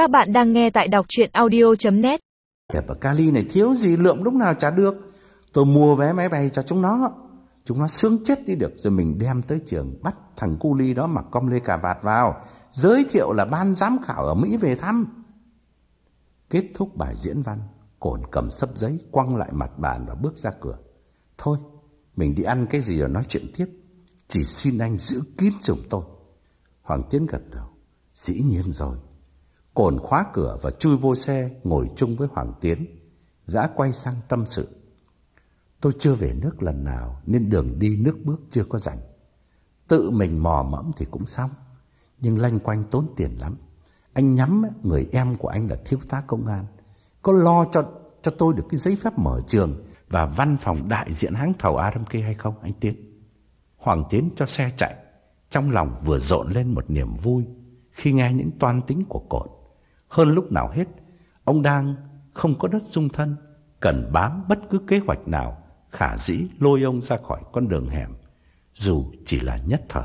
Các bạn đang nghe tại đọc chuyện audio.net Đẹp ở Cali này thiếu gì lượm lúc nào trả được. Tôi mua vé máy bay cho chúng nó. Chúng nó sướng chết đi được rồi mình đem tới trường bắt thằng cu ly đó mặc com lê cà vạt vào. Giới thiệu là ban giám khảo ở Mỹ về thăm. Kết thúc bài diễn văn, cồn cầm sấp giấy quăng lại mặt bàn và bước ra cửa. Thôi, mình đi ăn cái gì rồi nói chuyện tiếp. Chỉ xin anh giữ kín giùm tôi. Hoàng Tiến gật đầu. Dĩ nhiên rồi. Cồn khóa cửa và chui vô xe, ngồi chung với Hoàng Tiến. Gã quay sang tâm sự. Tôi chưa về nước lần nào, nên đường đi nước bước chưa có rảnh. Tự mình mò mẫm thì cũng xong. Nhưng lanh quanh tốn tiền lắm. Anh nhắm người em của anh là thiếu tá công an. Có lo cho cho tôi được cái giấy phép mở trường và văn phòng đại diện hãng thầu Aramco hay không, anh Tiến? Hoàng Tiến cho xe chạy. Trong lòng vừa rộn lên một niềm vui khi nghe những toan tính của cột. Hơn lúc nào hết, ông đang không có đất dung thân, cần bám bất cứ kế hoạch nào khả dĩ lôi ông ra khỏi con đường hẻm, dù chỉ là nhất thời.